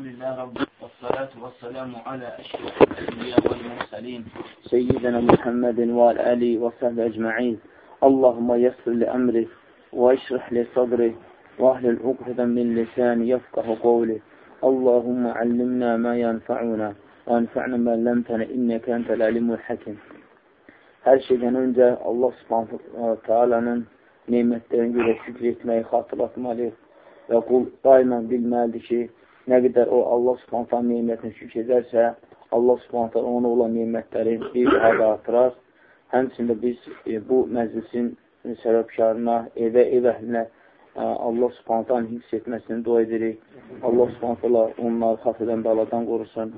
الحمد لله رب والصلاة والسلام على أشرف الأنبياء والمرسلين سيدنا محمد وعلى آله وصحبه أجمعين. اللهم يسر لأمري واشرح لي صدري واهل عقدة من لساني يفقه قولي. اللهم علمنا ما ينفعنا وانفعنا ما علمتنا إنك أنت العليم الحكيم. Hər şeydən öncə Allah subhanahu teala'nın nemətlərini görə şükür etməyi xatırlatmalıyıq və qul daimən bilməlidir ki, nə qədər o Allah subhanətə neymətini şükür edərsə, Allah subhanətə ona olan neymətləri bir daha da artırar. Həmçində biz e, bu məclisin səbəbkarına, evə, ev əhlinə e, Allah subhanətə hifz etməsini dua edirik. Allah subhanətə onları xafədən bəladan qorusun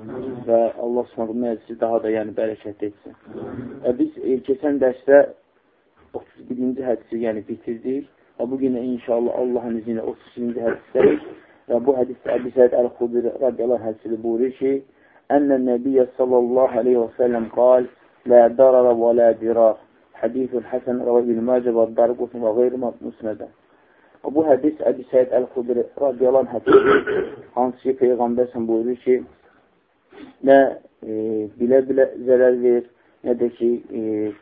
və Allah subhanətə məclisi daha da yəni bərəkət etsin. Və biz e, keçən dərsdə 31-ci hədisi yəni bitirdik və bugün inşallah Allahın izni ilə 32-ci hədisdəyik və bu hədisdə Əbi Səid Əl-Xudri radiyallahu hədisi buyurur ki, Ənə Nəbiyyə sallallahu aleyhi və səlləm qal, Lə darara və lə dirar. Hədithun Həsən Rəvə İlməcə və Darqutun və qeyri musnədə. Və bu hədis Əbi Səid Əl-Xudri radiyallahu hədisi hansı ki, Peyğəmbərsən buyurur ki, nə bilə-bilə e, zərər verir, nə də ki, e,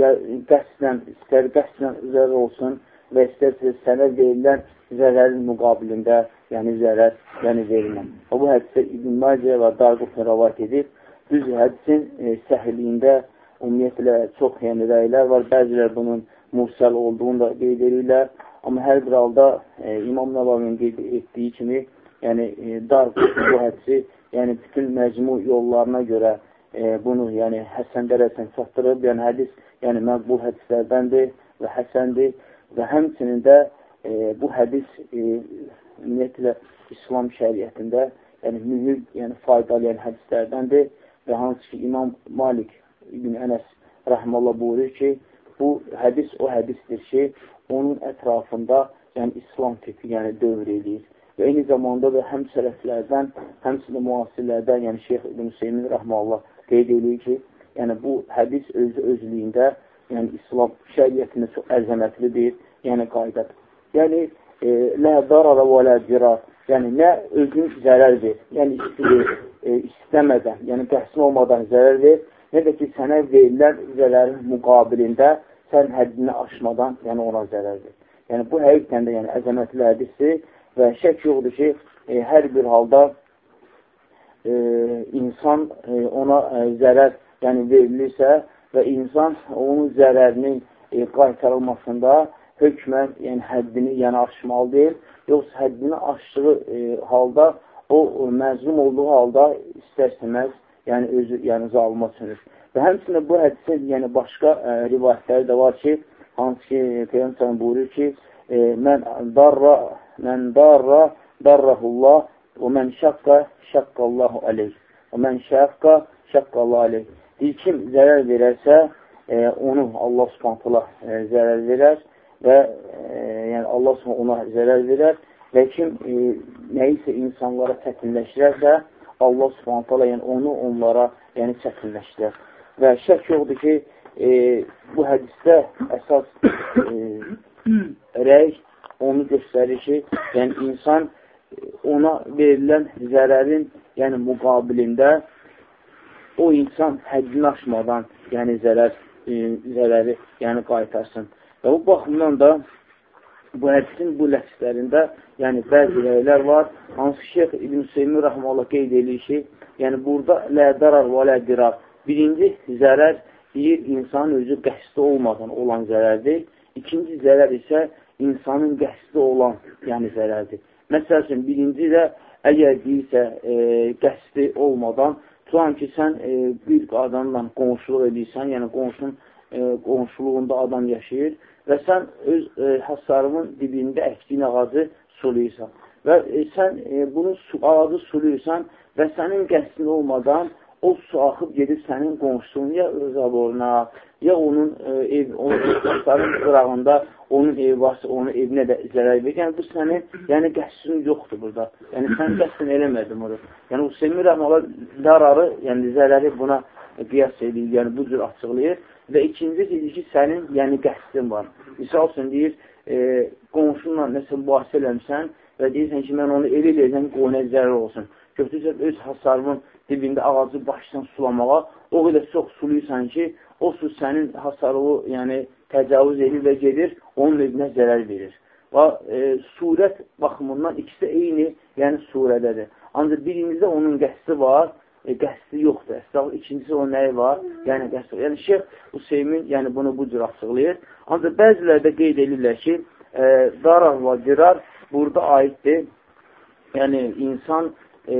ya qəsdən, istər qəsdən zərər olsun və istərsə sənə verilən zərərin müqabilində, yəni zərər, yəni verilməm. Və bu hədisdə İbn Macə və Darqub rəvat edib, düz hədisin e, səhliyində ümumiyyətlə çox yəni rəylər var. Bəzilər bunun mursəl olduğunu da qeyd edirlər. Amma hər bir halda e, İmam Nəvavinin qeyd etdiyi kimi, yəni e, Darqub bu hədisi, yəni bütün məcmu yollarına görə e, bunu yəni Həsən dərəcəsini çatdırıb, yəni hədis yəni məqbul hədislərdəndir və həsəndir və həmçinin də e, bu hədis e, ümumiyyətlə İslam şəriətində yəni mühüm, yəni faydalı yəni hədislərdəndir və hansı ki İmam Malik İbn Ənəs rəhməllah buyurur ki, bu hədis o hədisdir ki, onun ətrafında yəni İslam tipi yəni dövr edir və eyni zamanda da həm sələflərdən, həmçinin müasirlərdən, yəni Şeyx İbn Hüseymin rəhməllah qeyd edir ki, yəni bu hədis özü özlüyündə, yəni İslam şəriyyətində çox əzəmətlidir, yəni qaydadır. Yəni, e, lə darara və lə dirar, yəni nə özün zərər ver, yəni e, istəmədən, yəni təhsin olmadan zərər ver, nə də ki, sənə verilən zərərin müqabilində sən həddini aşmadan, yəni ona zərər ver. Yəni, bu həqiqdən də yəni, əzəmətli hədisdir və şək yoxdur ki, e, hər bir halda e, insan e, ona e, zərər yəni verilirsə və insan onun zərərini e, qaytarılmasında hökmən, yəni həddini yəni aşmalı deyil, yoxsa həddini aşdığı e, halda o, o məzlum olduğu halda istər-istəməz yəni özü yəni zalıma sönür. Və həmçində bu hədisin yəni başqa e, rivayətləri də var ki, hansı ki Peyğəmbər buyurur ki, e, mən darra mən darra darrahullah və mən şaqqa şaqqallahu aleyh. Və mən şaqqa şaqqallahu aleyh. Deyir, kim zərər verərsə, e, onu Allah subhantala e, zərər verər və e, yəni Allah subhantala ona zərər verər və kim e, nəyisə insanlara çətinləşdirərsə, Allah subhantala yəni onu onlara yəni çətinləşdirər. Və şək yoxdur ki, e, bu hədisdə əsas e, rəy onu göstərir ki, yəni insan ona verilən zərərin yəni müqabilində o insan həddini aşmadan, yəni zərər, e, zərəri yəni qaytarsın. Və bu baxımdan da bu hədisin bu ləfslərində yəni bəzi rəylər var. Hansı Şeyx İbn Hüseymin Rəhmallah qeyd edir ki, yəni burada lə darar və lə dirar. Birinci zərər deyir, insanın özü qəsdi olmadan olan zərərdir. İkinci zərər isə insanın qəsdi olan yəni zərərdir. Məsəl üçün, birinci də əgər deyirsə, e, qəsdi olmadan Tutan ki, sən e, bir adamla qonşuluq edirsən, yəni qonşunun e, qonşuluğunda adam yaşayır və sən öz e, hasarının dibində əkdiyin ağacı suluyursan. Və e, sən e, bunu su, ağacı suluyursan və sənin qəsdin olmadan o su axıb gedib sənin qonşusun ya zaboruna, ya onun e, ev, onun evlasların qırağında onun evi varsa, onun evinə də zərər verir. Yəni, bu sənin, yəni qəsdin yoxdur burada. Yəni, sən qəsdin eləmədin bunu. Yəni, Hüseymin Rəhmələ zararı, yəni zərəri buna qiyas edir, yəni bu cür açıqlayır. Və ikinci deyir ki, sənin, yəni qəsdin var. Misal üçün deyir, e, qonşunla nəsə mübahisə eləmişsən, və deyirsən ki, mən onu elə eləyəcəm ki, o nə zərər olsun. Götürürsən öz hasarımın dibində ağacı başlaysan sulamağa, o qədər çox suluysan ki, o su sənin hasarını yəni, təcavüz edir və gedir, onun evinə zərər verir. Və e, surət baxımından ikisi eyni, yəni surədədir. Ancaq birincdə onun qəsdi var, e, qəsdi yoxdur. Əsas ikincisi o nəyi var? Yəni qəsdi. Yəni Şeyx Hüseymin yəni bunu bu cür açıqlayır. Ancaq bəziləri də qeyd edirlər ki, e, darar və dirar burada aiddir. Yəni insan e,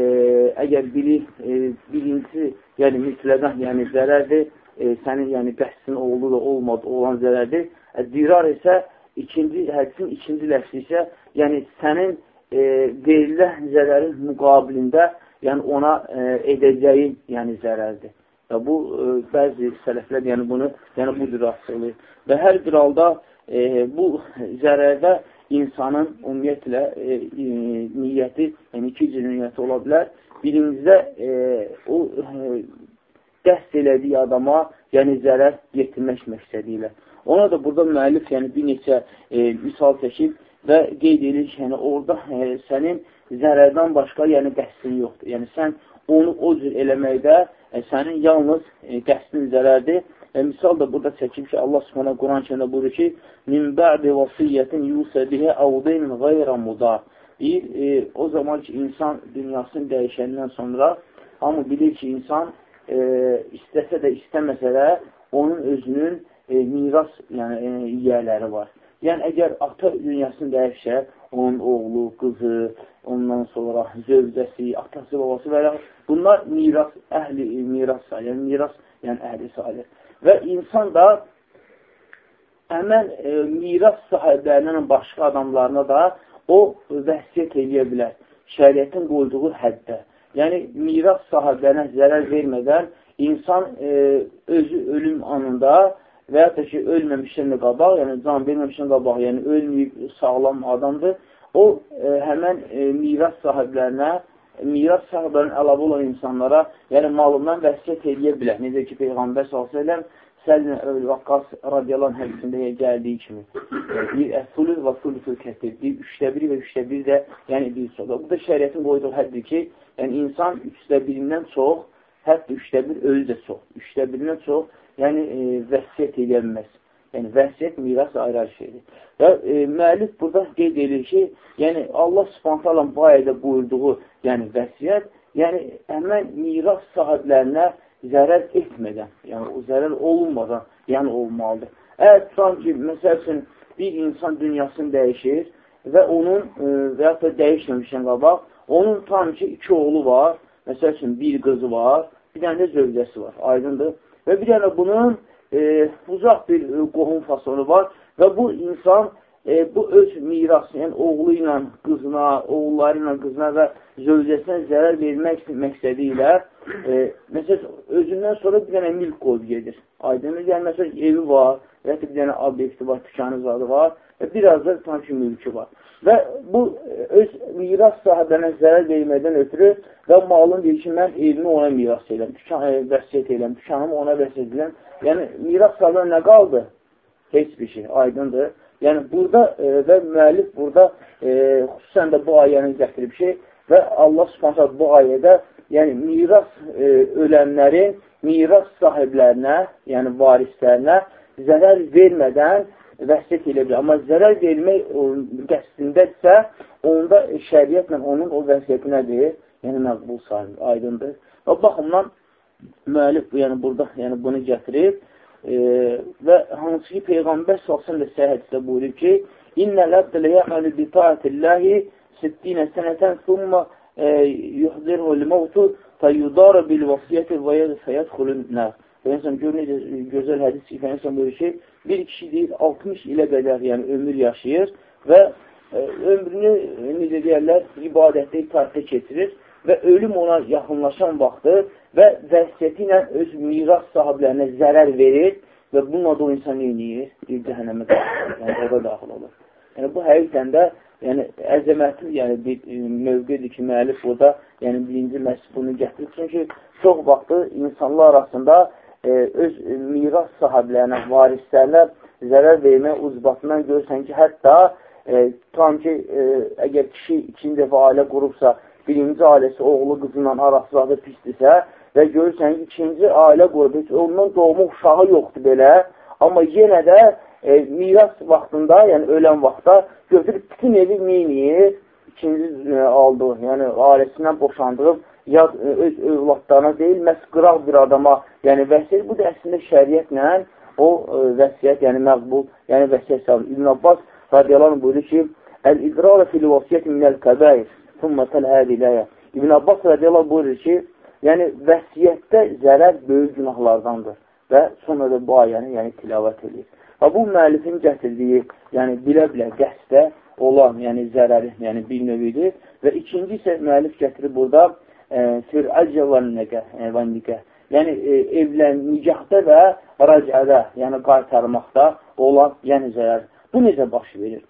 əgər biri e, birincisi, yəni mütləqən, yəni zərərdir, e, sənin yəni qəsdin oldu da olmadı olan zərərdir. E, dirar isə ikinci hədisin ikinci ləfsi isə yəni sənin e, verilən zərərin müqabilində yəni ona e, edəcəyi yəni zərərdir. Və bu e, bəzi sələflər yəni bunu yəni bu cür açıqlayır. Və hər bir halda e, bu zərərdə insanın ümumiyyətlə e, e, niyyəti, yəni iki cür niyyəti ola bilər. Birincidə e, o e, qəsd elədiyi adama yəni zərər yetirmək məqsədi ilə. Ona da burada müəllif yəni bir neçə e, misal çəkib və qeyd edir ki, yəni orada e, sənin zərərdən başqa yəni qəsdin yoxdur. Yəni sən onu o cür eləməkdə e, sənin yalnız e, qəsdin zərərdir. E, misal da burada çəkib ki, Allah Subhanahu Quran-Kərimdə buyurur ki: "Min ba'di vasiyyətin yusabihi awdin ghayra mudar." Deyir, e, o zaman ki, insan dünyasını dəyişəndən sonra hamı bilir ki, insan e, istəsə də istəməsə də onun özünün e, miras yəni, e, yiyələri var. Yəni, əgər ata dünyasını dəyişsə, onun oğlu, qızı, ondan sonra zövcəsi, atası, babası və bunlar miras, əhli miras yəni miras, yəni əhli sayılır. Və insan da həmən e, miras sahiblərindən başqa adamlarına da o vəsiyyət edə bilər. Şəriətin qoyduğu həddə. Yəni, miras sahiblərinə zərər vermədən insan e, özü ölüm anında və ya da ki, ölməmişdən də qabaq, yəni can verməmişdən qabaq, yəni ölməyib sağlam adamdır, o e, həmən e, miras sahiblərinə, miras sahiblərinin əlavə olan insanlara, yəni malından vəsiyyət edə bilər. Necə ki, Peyğəmbər s.ə.v Səlin Vəqqas radiyalan hədisində gəldiyi kimi. Bir əsulü və sulüsül kəsir. Bir üçdə biri və üçdə bir də yəni bir çox. Bu da şəriyyətin qoyduğu həddir ki, yəni insan üçdə birindən çox, hətta üçdə bir ölü də çox. Üçdə birindən çox yəni e, vəsiyyət edə bilməz. Yəni, vəsiyyət, miras ayrı şeydir. Və e, müəllif burada qeyd edir ki, yəni Allah subhanətələ bu ayədə buyurduğu yəni vəsiyyət, yəni həmən miras sahiblərinə zərər etmədən, yəni o zərər olunmadan, yəni olmalıdır. Əgər tutan ki, məsəl üçün, bir insan dünyasını dəyişir və onun, e, və yaxud da dəyişməmişdən qabaq, onun tam ki, iki oğlu var, məsəl üçün, bir qızı var, bir dənə də zövcəsi var, aydındır. Və bir dənə bunun e, uzaq bir e, qohum fasonu var və bu insan e, bu öz mirası, yəni oğlu ilə qızına, oğulları ilə qızına və zövcəsinə zərər vermək məqsədi ilə e, məsələn, özündən sonra bir dənə milk qoyub gedir. Aydındır, yəni məsələn, evi var, və bir dənə obyekti var, tükanı zadı var və biraz da tam ki, mülkü var. Və bu öz miras sahiblərinə zərər verməkdən ötürü və malın deyir ki, mən evimi ona miras edirəm, tükan, e, vəsiyyət edirəm, tükanımı ona vəsiyyət edirəm. Yəni, miras sahiblərinə nə qaldı? Heç bir şey, aydındır. Yəni, burada e, və müəllif burada e, xüsusən də bu ayəni gətirib şey və Allah subhanət bu ayədə yəni miras e, ölənlərin miras sahiblərinə, yəni varislərinə zərər vermədən vəsiyyət elə bilər. Amma zərər vermək qəsdindədirsə, onda şəriyyətlə onun o vəsiyyəti nədir? Yəni, məqbul sayılır, aydındır. Və baxımdan müəllif yəni, burada yəni, bunu gətirir e, və hansı ki, Peyğəmbər salsın da səhəddə buyurur ki, İnnə ləbdələ yəməli bi taətilləhi sittinə sənətən thumma e, yuhdirhu l-mavtu fəyudara bil vəsiyyəti və yədxulun nər. Peyğəmbər gör necə gözəl hədis ki, Peyğəmbər buyurur ki, bir kişi deyir 60 ilə qədər yəni ömür yaşayır və ə, e, ömrünü e, necə deyərlər, ibadətdə, itaətdə keçirir və ölüm ona yaxınlaşan vaxtı və vəsiyyəti ilə öz miras sahiblərinə zərər verir və bununla da o insan neyiniyir? Bir cəhənnəmə yəni orada daxil olur. Yəni bu həqiqətən də yəni əzəmətli yəni bir e, mövqedir ki, müəllif burada yəni birinci məhz bunu gətirir. Çünki çox vaxtı insanlar arasında e, öz miras sahiblərinə, varislərinə zərər vermək ucbatından görürsən ki, hətta e, tam ki, e, əgər kişi ikinci dəfə ailə qurubsa, birinci ailəsi oğlu qızla arasıladı pisdirsə və görürsən ki, ikinci ailə qurub, heç ondan doğma uşağı yoxdur belə, amma yenə də e, miras vaxtında, yəni ölən vaxtda götürüb bütün evi neyniyir? İkinci e, aldığı, yəni ailəsindən boşandırıb, yad e, öz övladlarına deyil, məhz qıraq bir adama, yəni vəsiyyət, bu da əslində şəriyyətlə o e, vəsiyyət, yəni məqbul, yəni vəsiyyət salır. İbn Abbas radiyalarını buyurur ki, Əl-iqrarə fil vəsiyyət minəl kəbəir, thumma təl-hədi ləyə. İbn Abbas radiyalar buyurur ki, yəni vəsiyyətdə zərər böyük günahlardandır və sonra da bu ayəni yəni tilavət edir. Və bu müəllifin gətirdiyi, yəni bilə-bilə qəsdə olan, yəni zərəri, yəni bir növüdür. Və ikinci isə müəllif gətirir burada e, fir'əcə və niqə. Yəni e, evlən, nicahda və rəcədə, yəni qaytarmaqda olan, yəni zərər. Bu necə baş verir?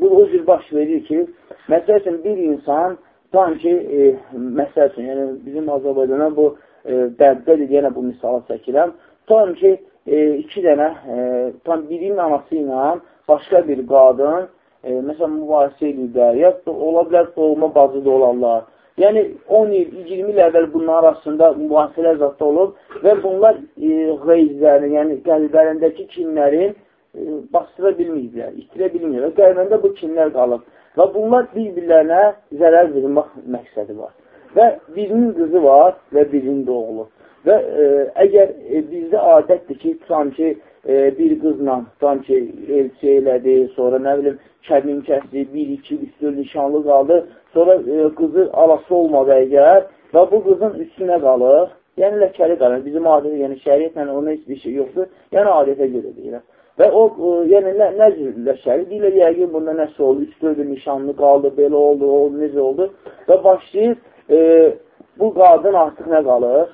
Bu o cür baş verir ki, məsəl üçün bir insan sanki, e, məsəl üçün, yəni bizim Azərbaycana bu e, dərdədir, yenə bu misalı çəkirəm. Tam ki, e, iki dənə, e, tam birinin anası ilə başqa bir qadın, e, məsələn, mübahisə edirlər, ya ola bilər doğma bacı da olarlar. Yəni, 10 il, 20 il əvvəl bunların arasında mübahisələr zatda olub və bunlar e, qeyzlərini, yəni qəlblərindəki kinlərin e, bastıra bilməyiblər, itirə bilməyiblər. Qəlbində bu kinlər qalıb və bunlar bir-birlərinə zərər vermək məqsədi var. Və birinin qızı var və birinin də oğlu. Və e, əgər e, bizdə adətdir ki, tutam ki, e, bir qızla, tutam ki, elçi elədi, sonra nə bilim, kəbin kəsdi, bir, iki, üç, dörd nişanlı qaldı, sonra e, qızı alası olmadı əgər və bu qızın üstünə qalır, yəni ləkəli qalır. Bizim adətə, yəni şəriyyətlə ona heç bir şey yoxdur, yəni adətə görə deyirəm. Və o, e, yəni nə, nə ləkəli deyirlər, yəqin bunda nəsə oldu, üç, dörd nişanlı qaldı, belə oldu, oldu, necə oldu və başlayır e, bu qadın artıq nə qalır?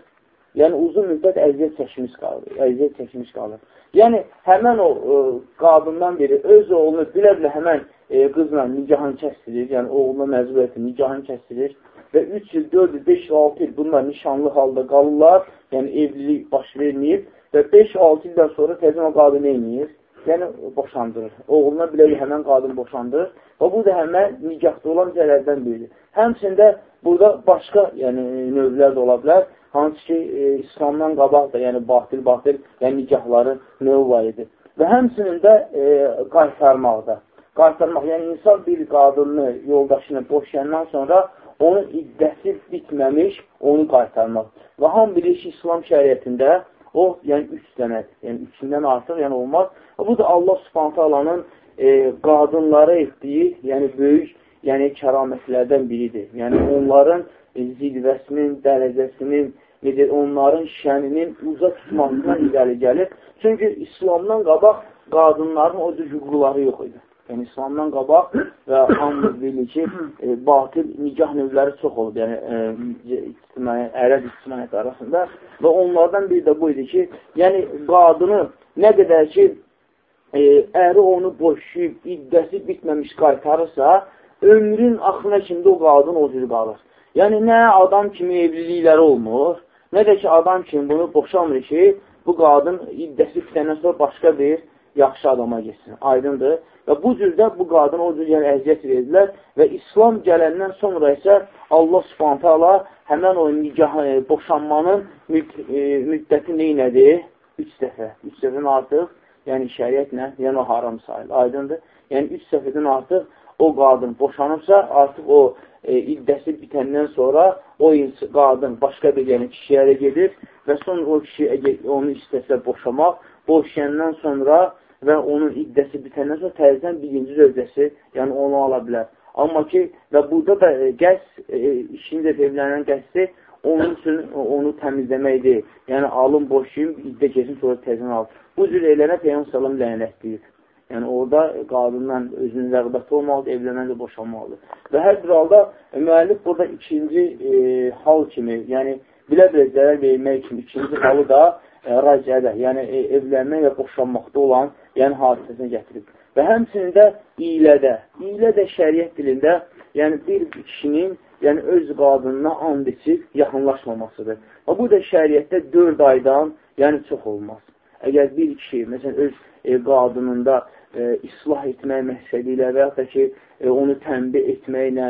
Yəni, uzun müddət əziyyət çəkmiş qalır. Əziyyət çəkmiş qalır. Yəni, həmən o e, qadından biri öz oğlunu bilə-bilə həmən e, qızla nicahını kəstirir, yəni oğluna məzbur etdir, nicahını kəstirir və 3 il, 4 il, 5 il, 6 il bunlar nişanlı halda qalırlar, yəni evlilik baş verməyib və 5-6 ildən sonra təzən o qadın neyniyir? Yəni, boşandırır. Oğluna bilə həmən qadın boşandırır və bu da həmən nikahda olan zərərdən biridir. Həmçində burada başqa yəni, növlər də ola bilər. Hansı ki, e, İslamdan qabaq da, yəni batil-batil, yəni nikahların növü var idi. Və həmçinin də e, qaytarmaqda. Qaytarmaq, yəni insan bir qadını, yoldaşını boşayandan sonra onun iddəsi bitməmiş, onu qaytarmaq. Və ham bilir ki, İslam şəriyyətində o, yəni üç dənədir. Yəni üçündən artıq yəni olmaz. Bu da Allah subhanətə alanın e, qadınlara etdiyi, yəni böyük yəni kəramətlərdən biridir. Yəni onların zilvəsinin, dərəcəsinin, nedir, onların şəninin uza tutmasından irəli gəlir. Çünki İslamdan qabaq qadınların o cür hüquqları yox idi. Yəni İslamdan qabaq və hamımız bilir ki, e, batil nikah növləri çox olub, yəni e, ictimai, ərəb ictimaiyyəti arasında və onlardan biri də bu idi ki, yəni qadını nə qədər ki, e, əri onu boşayıb, iddəsi bitməmiş qaytarırsa, ömrün axına kimi o qadın o cür qalır. Yəni, nə adam kimi evlilikləri olmur, nə də ki, adam kimi bunu boşamır ki, bu qadın iddəsi bitəndən sonra başqa bir yaxşı adama geçsin. Aydındır. Və bu cürdə bu qadın o cür yəni, əziyyət verirlər və İslam gələndən sonra isə Allah subhanətə Allah həmən o nikah, e, boşanmanın müd e, müddəti neynədir? Üç dəfə. Üç dəfədən artıq yəni şəriətlə, yəni haram sayılır. Aydındır? Yəni üç səfərdən artıq o qadın boşanıbsa, artıq o e, iddəsi bitəndən sonra o qadın başqa bir yəni kişiyə gedir və sonra o kişi onu istəsə boşamaq, boşayandan sonra və onun iddəsi bitəndən sonra təzdən birinci zövcəsi, yəni onu ala bilər. Amma ki, və burada da e, qəs, e, ikinci də evlənən qəsdi onun üçün onu təmizləməkdir. Yəni, alın boşayım, iddə kesin, sonra təzən al. Bu cür elənə Peyyəm salam lənətləyir. Yəni, orada qadından özünün rəqbəti olmalıdır, evlənməndə boşanmalıdır. Və hər bir halda müəllif burada ikinci e, hal kimi, yəni bilə-bilə zərər vermək kimi ikinci halı da e, rəcədə, yəni e, evlənmək və boşanmaqda olan yəni hadisəsini gətirib. Və həmçinin də ilədə, ilə də şəriət dilində, yəni bir kişinin yəni öz qadınına and içib yaxınlaşmamasıdır. Və bu da şəriətdə 4 aydan yəni çox olmaz. Əgər bir kişi, məsələn, öz e, qadınında e, islah etmək məqsədi ilə və yaxud da ki, e, onu tənbih etməklə,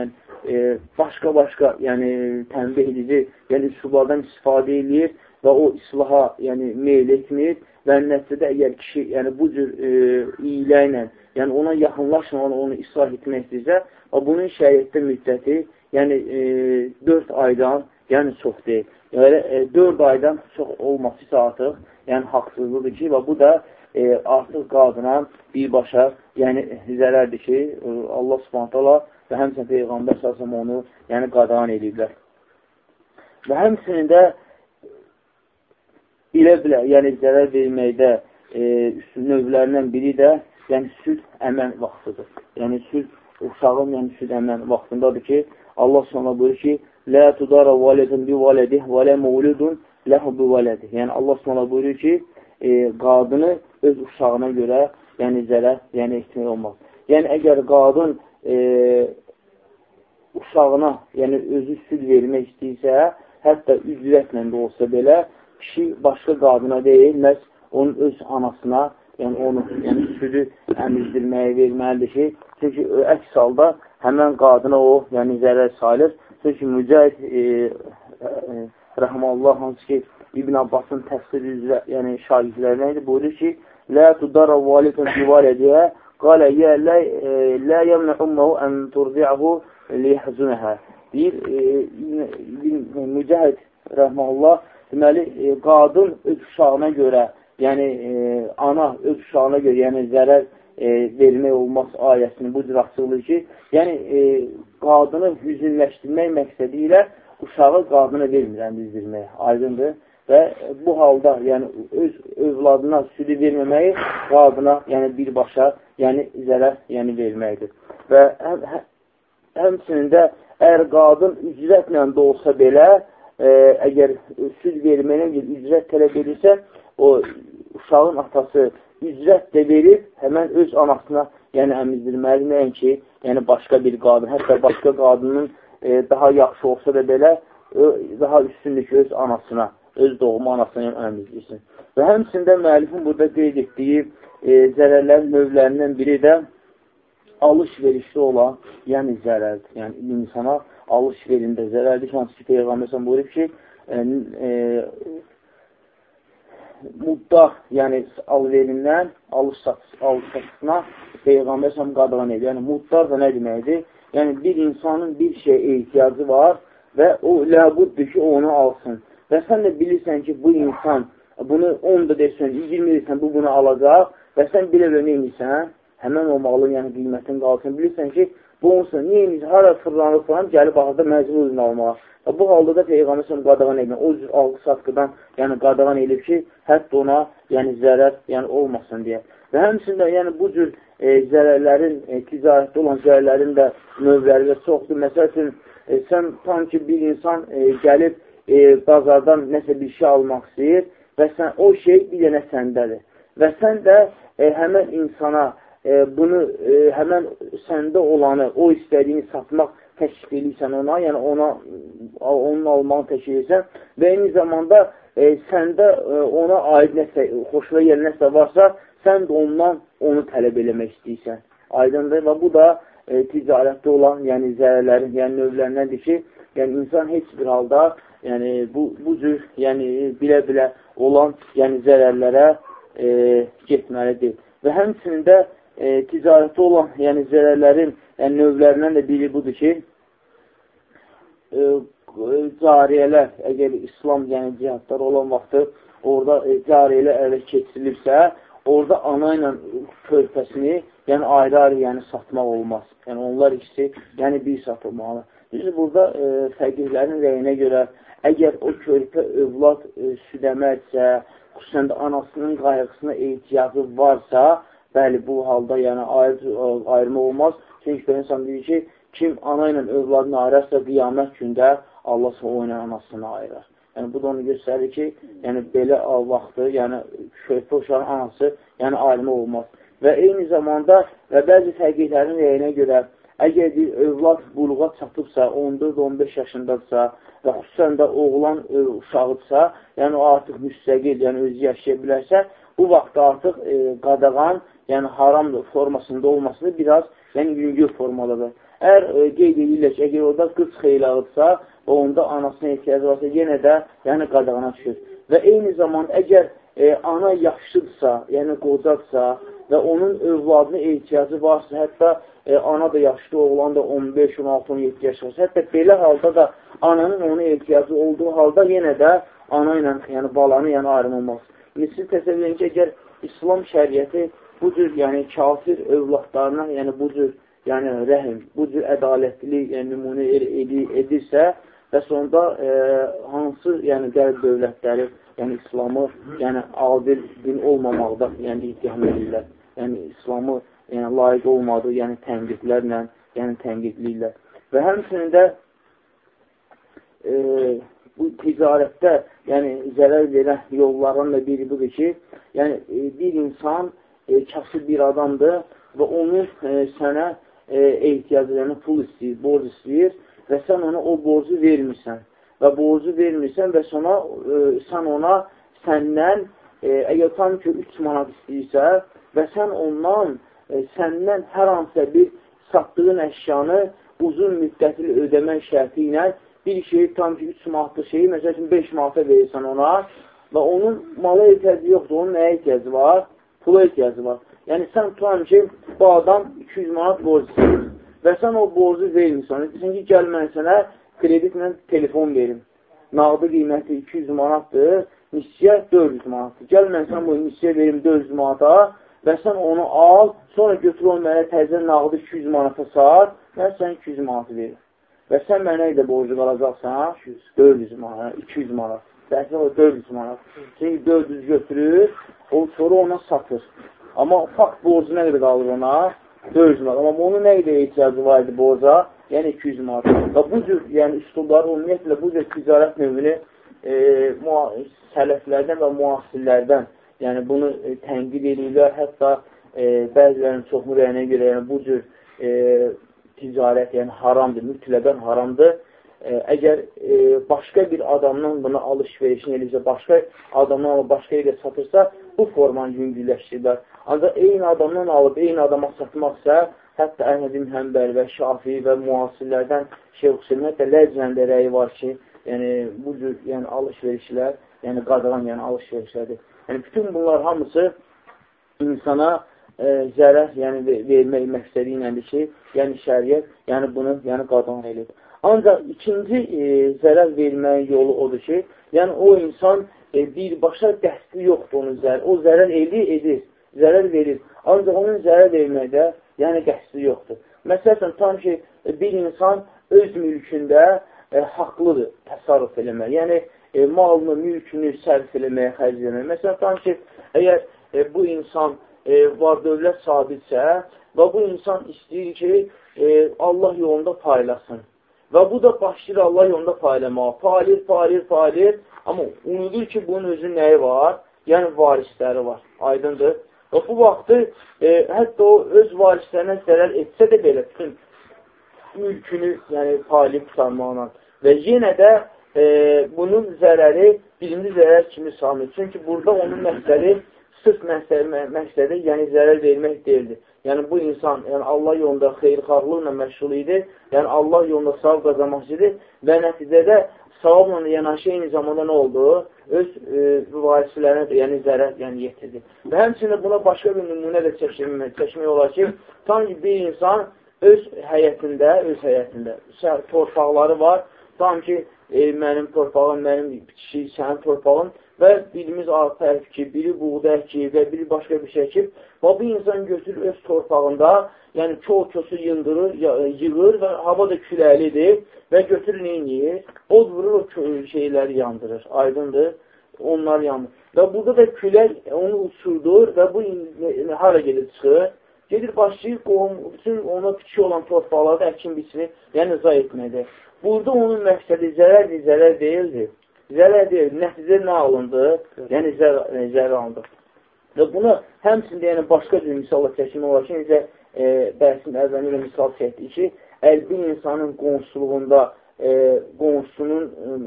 başqa-başqa, e, yəni tənbih edici, yəni üsullardan istifadə edir və o islaha, yəni meyl etmir və nəticədə əgər kişi, yəni bu cür e, iylə ilə, yəni ona yaxınlaşmadan onu islah etmək istəyirsə, bunun şəriətdə müddəti, yəni e, 4 aydan, yəni çox deyil. Yəni e, 4 aydan çox olması isə artıq, yəni haqsızlıqdır ki, və bu da e, artıq qadına birbaşa, yəni zərərdir ki, e, Allah subhanətələ və həmçinin Peyğəmbər səsəm onu yəni qadağan ediblər. Və həmçinin də bilə-bilə, yəni zərər verməkdə e, növlərindən biri də yəni süd əmən vaxtıdır. Yəni süd uşağın yəni süd əmən vaxtındadır ki, Allah sonra buyurur ki, Lə tudara validun bi validih və lə mevludun ləhu bi validih. Yəni Allah sonra buyurur ki, e, qadını öz uşağına görə yəni zərər yəni etmək olmaz. Yəni əgər qadın e, uşağına, yəni özü süd vermək istəyirsə, hətta ücrətlə də olsa belə, kişi başqa qadına deyil, məhz onun öz anasına, yəni onu yəni südü əmizdirməyə verməlidir ki, çünki əks halda həmən qadına o, yəni zərər salır. Çünki Mücahid e, e, rəhməllah hansı ki, İbn Abbasın təfsiri üzrə, yəni şagirdlərinə idi, buyurur ki, Lə tudara validun bivalidiyyə qalə yə lə e, yəmnə umməhu ən turdi'ahu liyəhzunəhə. Deyir, e, Mücahid rəhməllah, deməli, e, qadın öz uşağına görə, yəni e, ana öz uşağına görə, yəni zərər e, vermək olmaz ayəsini bu cür açıqlır ki, yəni e, qadını hüzünləşdirmək məqsədi ilə uşağı qadına vermir əmizdirmək, aydındır və bu halda yəni öz övladına südü verməməyi qadına yəni birbaşa yəni zərər yəni verməkdir. Və həm, hə, həmçinin də əgər qadın ücrətlə də olsa belə, e, əgər süd verməyinə bir ücrət tələb edirsə, o uşağın atası ücrət də verib, həmən öz anasına yəni əmizdirməli, nəinki, yəni başqa bir qadın, hətta başqa qadının e, daha yaxşı olsa da belə, e, daha üstünlük öz anasına öz doğma anasına əmizləyirsin. Və həmçində müəllifin burada qeyd etdiyi e, zərərlərin növlərindən biri də alış-verişli olan, yəni zərərdir. Yəni insana alış-verində zərərdir. Hansı ki, Peyğəmbər buyurub ki, e, e, mudda, yəni alverindən alış-satısına Peyğəmbər qadağan edir. Yəni muddar da nə deməkdir? Yəni bir insanın bir şeyə ehtiyacı var və o ləbuddur ki, onu alsın. Və sən də bilirsən ki, bu insan, bunu 10 da dersən, 20 dersən, bu bunu alacaq və sən bilə-bilə neymişsən, həmən o malın yəni qiymətini qalsın. Bilirsən ki, bu olsun, neymiş, hara fırlanır falan, gəlib axırda məcbur özünü almağa. Və bu halda da Peyğəmbər səhəm qadağan edin. O cür alqı satqıdan yəni qadağan edib ki, hətta ona yəni zərər yəni olmasın deyə. Və həmçində yəni bu cür e, zərərlərin, e, ticarətdə olan zərərlərin də növləri və çoxdur. Məsəl üçün, e, sən tam ki bir insan e, gəlib e, bazardan nəsə bir şey almaq istəyir və sən o şey bir dənə səndədir. Və sən də e, həmən insana e, bunu, e, həmən səndə olanı, o istədiyini satmaq təşkil edirsən ona, yəni ona onun almağını təşkil edirsən və eyni zamanda e, səndə e, ona aid nəsə, xoşuna gələn nəsə varsa, sən də ondan onu tələb eləmək istəyirsən. Aydındır və bu da e, ticarətdə olan, yəni zərərlərin, yəni növlərindəndir ki, yəni insan heç bir halda yəni bu, bu cür yəni bilə-bilə olan yəni zərərlərə e, getməlidir. Və həmçinin də e, ticarətdə olan yəni zərərlərin yəni növlərindən də biri budur ki, e, cariyələr, əgər İslam yəni cihadlar olan vaxtı orada e, cariyələr ələ keçirilirsə, orada ana ilə körpəsini yəni ayrı-ayrı yəni satmaq olmaz. Yəni onlar ikisi yəni bir satılmalı. Biz burada e, fəqihlərin rəyinə görə Əgər o körpə övlad e, südəməksə, xüsusən də anasının qayğısına ehtiyacı varsa, bəli, bu halda yəni ayrı, ayrımı olmaz. Çünki insan deyir ki, kim ana ilə övladını ayırarsa, qiyamət gündə Allah o ilə anasını ayırar. Yəni, bu da onu göstərir ki, yəni belə vaxtı, yəni körpə uşağın anası, yəni ayrımı olmaz. Və eyni zamanda və bəzi fəqihlərin rəyinə görə əgər bir övlad buluğa çatıbsa, 14-15 yaşındadırsa, və xüsusən də oğlan uşağıdsa, yəni o artıq müstəqil, yəni özü yaşaya bilərsə, bu vaxt artıq e, qadağan, yəni haram formasında olmasını biraz yəni yüngül formalıdır. Əgər e, qeyd edirlər ki, əgər orada qız xeylalıdsa və onda anasına ehtiyacı varsa, yenə də yəni qadağana düşür. Və eyni zamanda əgər e, ana yaşlıdırsa, yəni qocadsa və onun övladına ehtiyacı varsa, hətta e, ana da yaşlı, oğlan da 15, 16, 17 yaş varsa, hətta belə halda da ananın ona ehtiyacı olduğu halda yenə də ana ilə, yəni balanı yəni ayrılmaz. Misli təsəvvür edin ki, əgər İslam şəriəti bu cür, yəni kafir övladlarına, yəni bu cür, yəni rəhim, bu cür ədalətli yəni, nümunə edir, edirsə, və sonda e, hansı, yəni qərb dövlətləri, yəni İslamı, yəni adil din olmamaqda, yəni ittiham edirlər. Yəni İslamı yəni, layiq olmadığı, yəni tənqidlərlə, yəni tənqidliyirlər. Və həmçinin də e, bu ticarətdə, yəni zərər verən yollarından da biri budur ki, yəni e, bir insan e, kasıb bir adamdır və onun e, sənə e, ehtiyacı, yəni pul istəyir, borc istəyir və sən ona o borcu vermirsən və borcu vermirsən və sonra e, sən ona səndən e, əgər tam ki 3 manat istəyirsə və sən ondan e, səndən hər hansısa bir satdığın əşyanı uzun müddətli ödəmək şərti ilə bir şeyi tam ki 3 manatlıq şeyi, məsələn 5 manata verirsən ona və onun mala ehtiyacı yoxdur, onun nəyə ehtiyacı var? Pula ehtiyacı var. Yəni, sən tutan ki, bu adam 200 manat borc istəyir və sən o borcu vermirsən. Desən ki, gəl mən sənə kreditlə telefon verim. Nağdı qiyməti 200 manatdır, nisyə 400 manatdır. Gəl mən sənə bu nisyə verim 400 manata və sən onu al, sonra götür onu mənə təzə nağdı 200 manata sat, mən sən 200 manatı verim. Və sən mənə də borcu qalacaqsan, 400 manat, 200 manat. Dərsək o 400 manat. Çünki 400 götürür, o sonra ona satır. Amma fakt borcu nə qədər qalır ona? 400 manat. Amma onun nə qədər ehtiyacı var idi borca? Yəni 200 manat. Və bu cür, yəni üstulları ümumiyyətlə bu cür ticarət növünü e, sələflərdən və müasirlərdən yəni bunu e, tənqid edirlər. Hətta e, bəzilərinin çoxmu rəyinə görə yəni, bu cür e, ticarət yəni haramdır, mütləqən haramdır əgər e, başqa bir adamdan buna alış-verişini eləyirsə, başqa adamdan alıb başqa yerə satırsa, bu formanı yüngülləşdirirlər. Ancaq eyni adamdan alıb eyni adama satmaqsa, hətta Əhmədim Həmbəl və Şafi və müasirlərdən Şeyh Hüseyin, hətta Ləcəndə rəyi var ki, yəni bu cür yəni, alış-verişlər, yəni qadağan yəni alış-verişlərdir. Yəni bütün bunlar hamısı insana e, zərər yəni, vermək məqsədi iləndir ki, yəni şəriət yəni bunu yəni qadağan edir. Ancaq ikinci e, zərər verməyin yolu odur ki, yəni o insan e, birbaşa qəsdi yoxdur onun zərər. O zərər edir, edir, zərər verir. Ancaq onun zərər verməkdə yəni qəsdi yoxdur. Məsələn, tam ki, bir insan öz mülkündə e, haqlıdır təsarruf eləmək. Yəni, e, malını, mülkünü sərf eləməyə xərcləmək. Məsələn, tam ki, əgər e, bu insan e, var dövlət sabitsə və bu insan istəyir ki, e, Allah yolunda paylasın. Və bu da başlayır Allah yolunda failəməyə. Failir, failir, failir. Amma unudur ki, bunun özün nəyi var? Yəni, varisləri var. Aydındır. Və bu vaxtı e, hətta o öz varislərinə zərər etsə də belə bütün mülkünü yəni, failim tutanmaqla. Və yenə də e, bunun zərəri birinci zərər kimi samir. Çünki burada onun məqsədi sırf məqsədi, yəni zərər vermək deyildir. Yəni bu insan, yəni Allah yolunda xeyirxarlıqla məşğul idi, yəni Allah yolunda savab qazanmaq idi və nəticədə savabla yanaşı eyni zamanda nə oldu? Öz e, varislərinə də, yəni zərər yəni, yetirdi. Və həmçinin buna başqa bir nümunə də çəkmək, çəkmək olar ki, tam ki bir insan öz həyətində, öz həyətində torpaqları var, tam ki e, mənim torpağım, mənim bitişik, sənin torpağın və birimiz arpa əkib, biri buğda əkib və biri başqa bir şey əkib. Və bu insan götürür öz torpağında, yəni kol-kosu yındırır, yığır və hava da küləlidir və götürür neyini? Od vurur, o şeyləri yandırır. Aydındır? Onlar yandır. Və burada da külək onu uçurdur və bu hara gedir çıxır? Gedir başlayır qohum, bütün ona küçük olan torpaqlarda əkin biçini, yəni zay etmədir. Burada onun məqsədi zərərdir, zərər deyildir zərər deyil, nəticə nə alındı? Yəni, zərər, e, alındı. Və bunu həmçində yəni, başqa cür misalla çəkimi olar ki, necə e, bəhsin əvvəlində misal çəkdik ki, əlbin insanın qonşuluğunda e, qonşusunun e,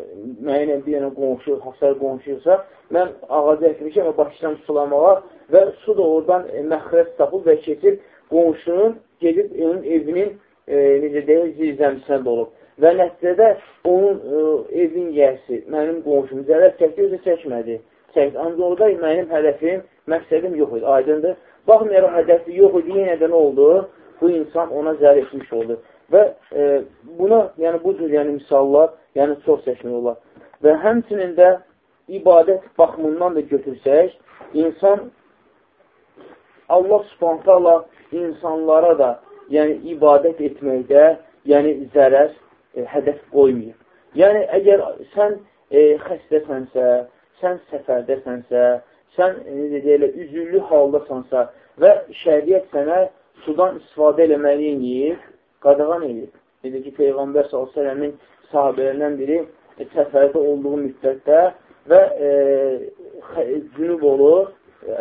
müəyyən bir dənə qonşu, hasar qonşuysa, mən ağacı əkmişəm və başlayacam sulamağa və su da oradan e, məxrəc tapıb və keçib qonşunun gedib onun evinin e, necə deyək, zirzəmisinə dolub. Və nəticədə onun e, evin yiyəsi, mənim qonşum zərər çəkdi, özü çəkmədi. Çəkdi. Ancaq orada mənim hədəfim, məqsədim yox idi, aydındır. Baxmayaraq hədəfi yox idi, yenə də nə oldu? Bu insan ona zərər etmiş oldu. Və e, buna, yəni bu cür yəni, misallar yəni, çox çəkmək olar. Və həmçinin də ibadət baxımından da götürsək, insan Allah subhanətələ insanlara da yəni ibadət etməkdə yəni zərər e, hədəf qoymayıb. Yəni, əgər sən e, xəstəsənsə, sən səfərdəsənsə, sən e, necə deyilə, üzüllü haldasansa və şəriət sənə sudan istifadə eləməliyin yiyir, qadağan edir. Dedi ki, Peyğəmbər s.ə.v-in sahabələrindən biri e, səfərdə olduğu müddətdə və e, cünub olur,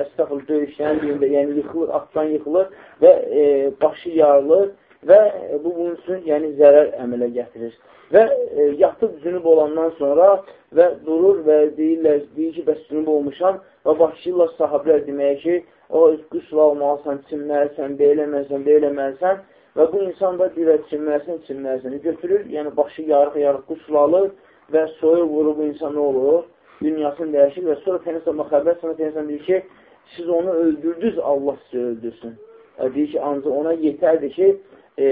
əstəxıl döyüşən birində, yəni yıxılır, atdan yıxılır və e, başı yarılır və bu bunun üçün yəni zərər əmələ gətirir. Və e, yatıb cünub olandan sonra və durur və deyirlər, deyir ki, bəs cünub olmuşam və başlayırlar sahabilər deməyə ki, o qüsl almalısan, çinməlisən, beləməlisən, beləməlisən və bu insan da deyir, çinməlisən, çinməlisən. Götürür, yəni başı yarıq-yarıq qüsl alır və soyur vurur bu insan nə olur? Dünyasını dəyişir və sonra Peyğəmbər xəbər sana Peyğəmbər deyir ki, siz onu öldürdünüz, Allah sizi öldürsün. Deyir ki, ancaq ona yetərdir ki, e,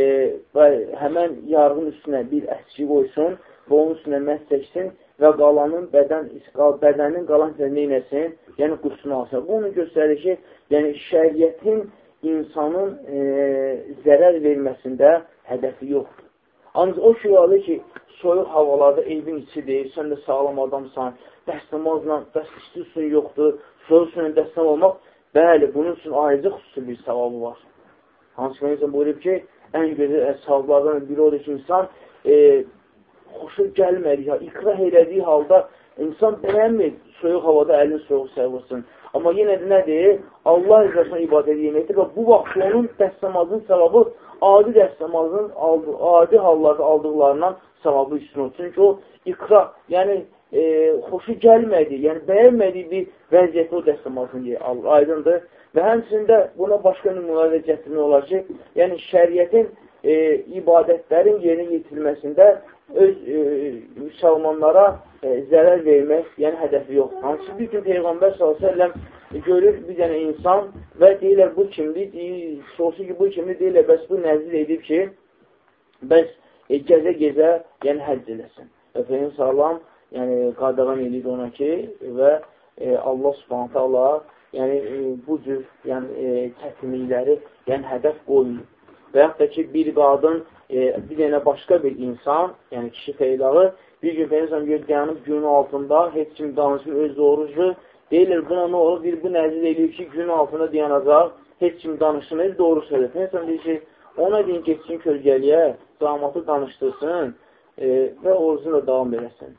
həmən yarğın üstünə bir əski qoysun və onun üstünə məhz çəksin və qalanın bədən, bədənin qalan hissəsini neynəsin? Yəni, qusunu alsın. Bu onu göstərir ki, yəni şəriyyətin insanın e, zərər verməsində hədəfi yoxdur. Ancaq o şüalı ki, soyuq havalarda evin içidir, sən də sağlam adamsan, dəstəmazla, dəst istiyorsun yoxdur, soyuq suyun dəstəm olmaq, bəli, bunun üçün ayrıca xüsusi bir savabı var. Hansı ki, insan buyurub ki, ən gözəl əshablardan biri odur ki, insan e, xoşu gəlmədi, ya, ikrah elədiyi halda insan bəyənmir soyuq havada əlini soyuq səvursun. Amma yenə də nədir? Allah rızasına ibadət yeməkdir və bu vaxt onun dəstəmazın savabı adi dəstəmazın aldı, adi hallarda aldıqlarından savabı üstün olur. Çünki o ikrah, yəni e, xoşu gəlmədi, yəni bəyənmədiyi bir vəziyyətdə o dəstəmazını alır. Aydındır. Və həmçində buna başqa nümunələr gətirmək olar ki, yəni şəriyyətin e, ibadətlərin yerinə yetirilməsində öz e, müsəlmanlara e, zərər vermək, yəni hədəfi yox. Hansı bir gün Peyğəmbər s.ə.v görür bir dənə insan və deyirlər bu kimdir, deyir, sorsu ki bu kimdir, deyirlər bəs bu nəzir edib ki, bəs e, gəzə-gəzə yəni həcc eləsin. Və Peyğəmbər s.ə.v yəni qadağan edir ona ki və e, Allah subhanətə Allah yəni e, bu cür yəni, e, çətinlikləri yəni, hədəf qoymuyor. Və yaxud da ki, bir qadın, e, bir dənə başqa bir insan, yəni kişi feylağı, bir gün Peyyəmsəm dayanıb günün altında, heç kim danışmır, öz doğrucu, deyilir, buna nə olur? Bir, bu nəzir eləyir ki, günün altında dayanacaq, heç kim danışmır, doğru söylir. Peyyəmsəm deyir ki, ona deyin, geçsin kölgəliyə, damatı danışdırsın e, və orucunu da davam eləsin.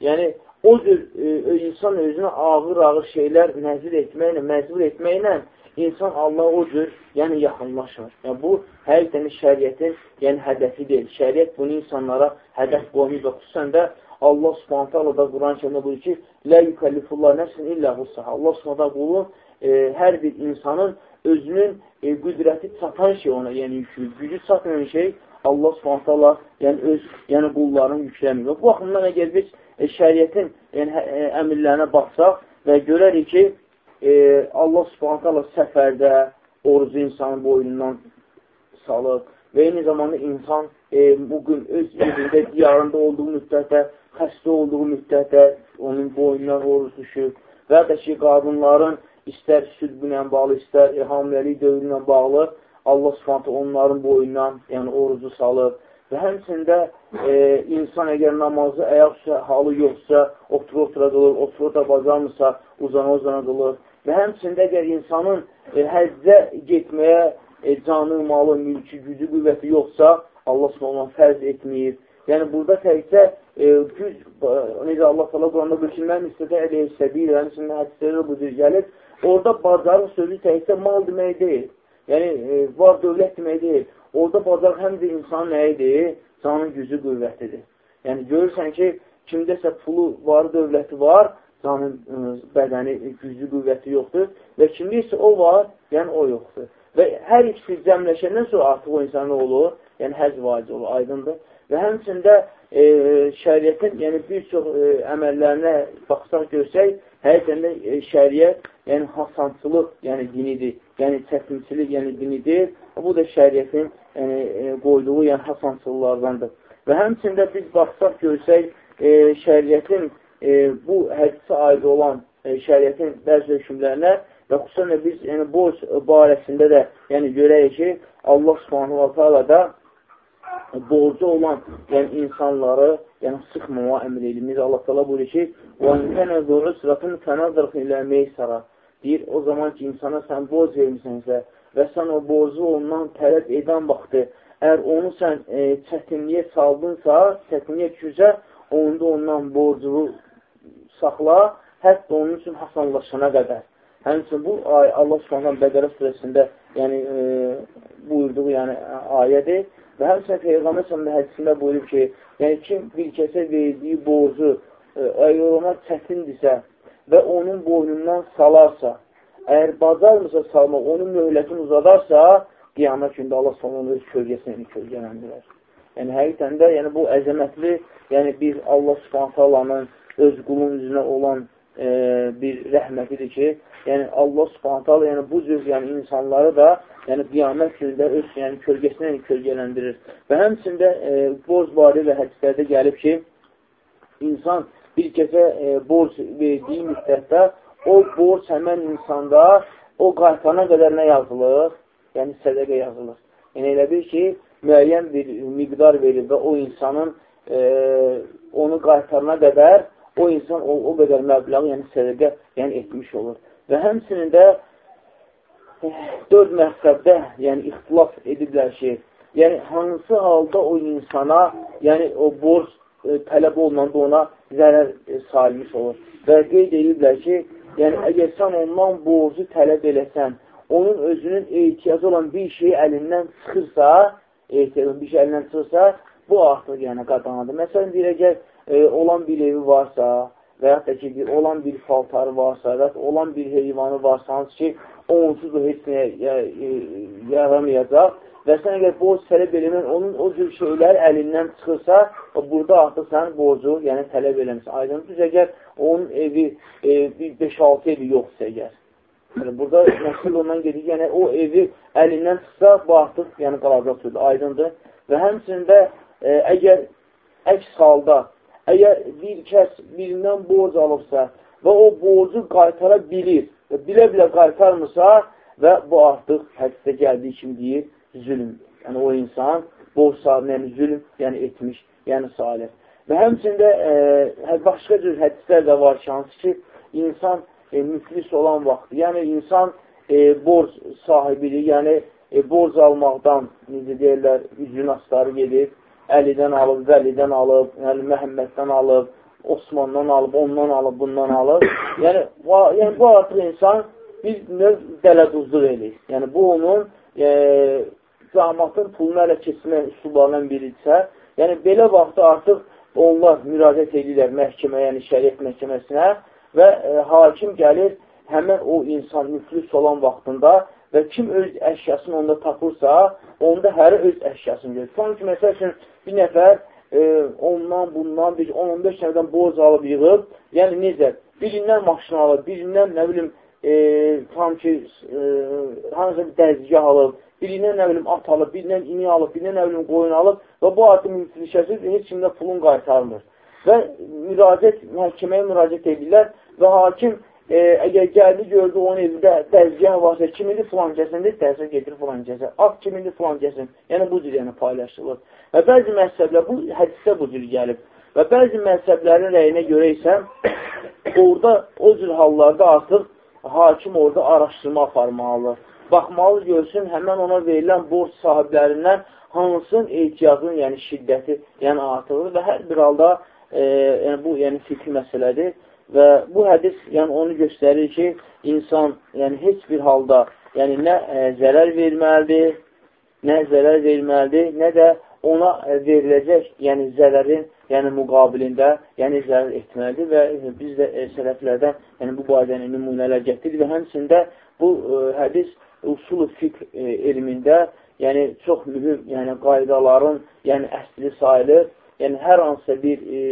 Yəni, o cür e, insan özünə ağır-ağır şeylər nəzir etməklə, məcbur etməklə insan Allah o cür yəni yaxınlaşmır. Yəni, bu, həqiqətən şəriyyətin yəni, hədəfi deyil. Şəriyyət bunu insanlara hədəf qoymuş və xüsusən də Allah subhanətə Allah da Quran kəmdə buyur ki, Lə yükəllifullah nəfsin illə hussaha. Allah subhanətə qulun e, hər bir insanın özünün e, qüdrəti çatan şey ona, yəni yükü, gücü çatmayan şey Allah subhanətə Allah yəni, öz yəni, qullarını yükləmir. Bu baxımdan əgər biz e, şəriyyətin yəni, hə, e, əmirlərinə baxsaq və görərik ki, e, Allah subhanət hala səfərdə orucu insanın boynundan salır və eyni zamanda insan e, bugün öz evində, diyarında olduğu müddətdə, xəstə olduğu müddətdə onun boynundan oruc düşür və də ki, qadınların istər südbünlə bağlı, istər e, hamiləlik dövrünə bağlı Allah subhanət onların boyundan yəni orucu salır Və həmçində e, insan əgər namazı əyaq halı yoxsa, otura-otura qılır, otura-otura bacarmırsa, uzana-uzana qılır. Və həmçində əgər insanın e, həccə getməyə e, canı, malı, mülkü, gücü, qüvvəti yoxsa, Allah s.ə.v. fərz etməyir. Yəni, burada təkcə e, güc, necə Allah s.ə.v. Quranda bölüşülmən istədə əleyh səbir, həmçində hədislərdə bu cür gəlir. Orada bacarıq sözü təkcə mal demək deyil. Yəni, e, var dövlət demək deyil. Orada bazar həm də insan nə idi? Canın gücü qüvvətidir. Yəni, görürsən ki, kimdəsə pulu var, dövləti var, canın bədəni güclü qüvvəti yoxdur və kimdə isə o var, yəni o yoxdur. Və hər ikisi cəmləşəndən sonra artıq o insan olur, yəni həz vacib olur, aydındır. Və həmçində e, şəriyyətin yəni bir çox e, əməllərinə baxsaq görsək, həqiqətən də e, şəriyyət yəni hasançılıq, yəni dinidir. Yəni çətinçilik, yəni dinidir. Bu da şəriyyətin yəni, e, qoyduğu yəni hasançılıqlardandır. Və həmçində biz baxsaq görsək, e, şəriyyətin e, bu hədisə aid olan e, şəriyyətin bəzi hökmlərinə və xüsusən də biz yəni, borc barəsində də yəni, görəyik ki, Allah subhanahu wa ta'ala da borcu olan yəni, insanları yəni, sıxmama əmr elimiz. Allah ta'ala buyurur ki, وَاِنْ كَنَ ذُو عُسْرَةٍ فَنَظَرْخِ إِلَى مَيْسَرَ deyir, o zaman ki, insana sən borc vermişsənsə və sən o borcu ondan tələb edən vaxtı Əgər onu sən e, çətinliyə saldınsa, çətinliyə düşürsə, onda ondan borcunu saxla, hətta onun üçün hasanlaşana qədər. Həmçin bu ay Allah Subhanahu Bəqərə surəsində yəni e, buyurduğu yəni ayədir və həmçinin Peyğəmbər sallallahu hədisində buyurub ki, yəni kim bir kəsə verdiyi borcu e, əgər ona çətindirsə və onun boynundan salarsa, əgər bacarmırsa salmaq, onun möhlətini uzadarsa, qiyamət gündə Allah sonunu öz kölgəsini kölgələndirər. Yəni, həqiqətən də yəni, bu əzəmətli, yəni bir Allah subhanətəlanın öz qulun üzünə olan e, bir rəhmətidir ki, yəni Allah subhanətələ yəni, bu cür yəni, insanları da yəni, qiyamət gündə öz yəni, kölgəsinə yəni, kölgələndirir. Və həmçində e, borc barı və hədislərdə gəlib ki, insan bir kəsə e, borc verdiyi müddətdə o borc həmən insanda o qaytana qədər nə yazılır? yəni sədəqə yazılır. Yəni elə bil ki, müəyyən bir miqdar verir və o insanın e, onu qaytarına qədər o insan o, o qədər məbləği, yəni sədəqə yəni etmiş olur. Və həmçinin də e, dörd məqsəddə yəni ixtilaf ediblər ki, yəni hansı halda o insana, yəni o borc e, tələb olunanda ona zərər e, salmış olur. Və qeyd ediblər ki, yəni əgər sən ondan borcu tələb eləsən, onun özünün ehtiyacı olan bir şey əlindən çıxırsa, ehtiyacı bir şey əlindən çıxırsa, bu artıq yəni qadanadır. Məsələn, deyir, əgər e, olan bir evi varsa və yaxud da ki, bir, olan bir paltarı varsa və olan bir heyvanı varsa, hansı ki, onsuz da heç nəyə e, yaramayacaq və sən əgər borc tələb eləmən, onun o cür şeylər əlindən çıxırsa, burada artıq sən borcu yəni tələb eləmişsin. Aydın düz, əgər onun evi e, 5-6 evi yoxsa əgər, Yəni, burada məsul ondan gedir, yəni o evi əlindən çıxsa, bu artıq yəni, qalacaq sözdür, aydındır. Və həmçində e, əgər əks halda, əgər bir kəs birindən borc alıbsa və o borcu qaytara bilir və bilə-bilə qaytarmırsa və bu artıq hədisdə gəldiyi kimi deyir, zülm. Yəni o insan borc sahibinə yəni, zülm yəni, etmiş, yəni salih. Və həmçində e, başqa cür hədislər də var ki, hansı ki, insan e, müflis olan vaxt. Yəni, insan e, borc sahibidir, yəni e, borc almaqdan, necə deyirlər, üzün asları gedib, Əlidən alıb, Vəlidən alıb, yəni Məhəmməddən alıb, Osmandan alıb, ondan alıb, bundan alıb. Yəni, bu, yəni, bu artıq insan bir növ dələduzluq eləyir. Yəni, bu onun e, cəmatın pulunu ələ keçmə üsullarından biridirsə, yəni, belə vaxtda artıq onlar müraciət edirlər məhkəməyə, yəni şəriət məhkəməsinə və e, hakim gəlir həmən o insan müflis olan vaxtında və kim öz əşyasını onda tapırsa, onda həri öz əşyasını görür. Sanki, məsəl üçün, bir nəfər e, ondan, bundan, 10-15 nəfərdən borc alıb yığıb, yəni necə? Birindən maşın alıb, birindən, nə bilim, e, tam ki, e, hansısa bir dəzgah alıb, birindən, nə bilim, at alıb, birindən ini alıb, birindən, nə bilim, qoyun alıb və bu artıq müflisəsiz heç kimdə pulun qaytarmır. Və müraciət, məhkəməyə müraciət edirlər və hakim e, əgər gəldi, gördü onun evdə dəzgah varsa, kimindir filan kəsindir, dərsə gedir filan kəsin, at kimindir filan kəsin, yəni bu cür yəni paylaşılır. Və bəzi məhzəblər, bu hədisdə bu cür gəlib. Və bəzi məhzəblərin rəyinə görə isə orada o cür hallarda artıq hakim orada araşdırma aparmalıdır. Baxmalı görsün, həmən ona verilən borc sahiblərindən hansının ehtiyacının, yəni şiddəti, yəni artırılır və hər bir halda e, yəni bu yəni fikri məsələdir və bu hədis yəni onu göstərir ki, insan yəni heç bir halda yəni nə e, zərər verməlidir, nə zərər verməlidir, nə də ona e, veriləcək yəni zərərin yəni müqabilində yəni zərər etməlidir və biz də e, sələflərdən yəni bu barədə nümunələr getdik və həmçində bu e, hədis usul fiqh e, elmində yəni çox mühüm yəni qaydaların yəni əsli sayılır. Yəni hər hansısa bir e,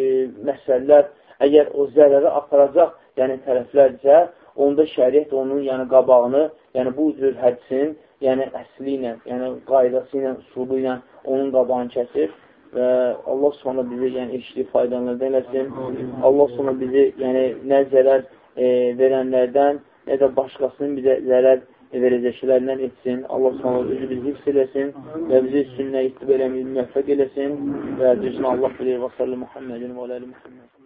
məsələlər əgər o zərərə aparacaq yəni tərəflərcə, onda şəriət onun yəni qabağını, yəni bu cür hədisin, yəni əsli ilə, yəni qaydası ilə, usulu ilə onun qabağını kəsir və Allah sonra bizi yəni eşitli faydalardan eləsin. Allah sonra bizi yəni nə zərər e, verənlərdən, nə də başqasının bizə zərər verəcəklərindən etsin. Allah sonra özü bizi hifz eləsin və bizi sünnə itib eləməyi müvəffəq eləsin və düzünə Allah bilir və sallı Muhammedin və aləli Muhammed.